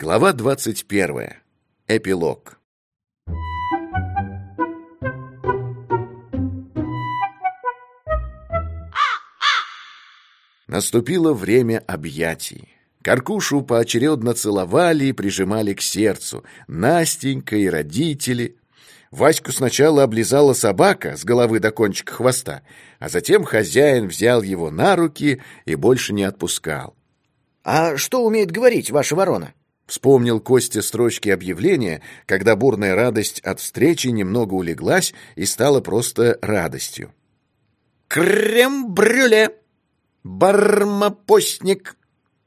Глава 21. Эпилог. Наступило время объятий. Каркушу поочередно целовали и прижимали к сердцу. Настенька и родители. Ваську сначала облизала собака с головы до кончика хвоста, а затем хозяин взял его на руки и больше не отпускал. «А что умеет говорить ваша ворона?» Вспомнил Костя строчки объявления, когда бурная радость от встречи немного улеглась и стала просто радостью. «Крем-брюле! Бармапостник!»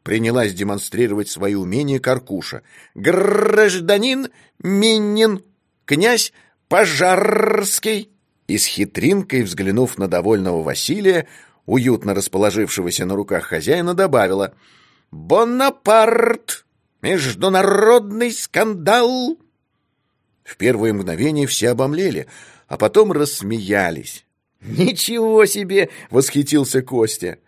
Принялась демонстрировать свои умения Каркуша. «Гражданин Минин! Князь Пожарский!» И с хитринкой, взглянув на довольного Василия, уютно расположившегося на руках хозяина, добавила «Бонапарт!» Международный скандал!» В первые мгновения все обомлели, а потом рассмеялись. «Ничего себе!» — восхитился Костя.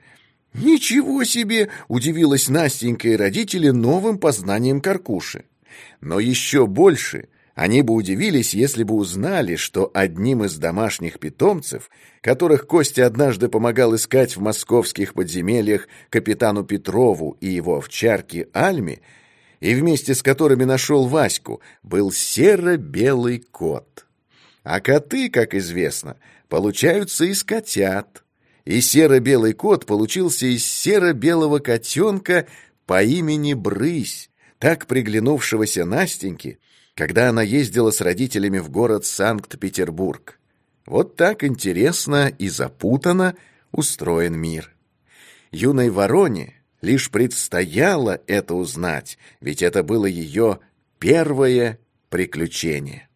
«Ничего себе!» — удивилась Настенька и родители новым познанием Каркуши. Но еще больше они бы удивились, если бы узнали, что одним из домашних питомцев, которых Костя однажды помогал искать в московских подземельях капитану Петрову и его овчарке Альме, и вместе с которыми нашел Ваську, был серо-белый кот. А коты, как известно, получаются из котят. И серо-белый кот получился из серо-белого котенка по имени Брысь, так приглянувшегося Настеньке, когда она ездила с родителями в город Санкт-Петербург. Вот так интересно и запутанно устроен мир. Юной вороне Лишь предстояло это узнать, ведь это было ее первое приключение.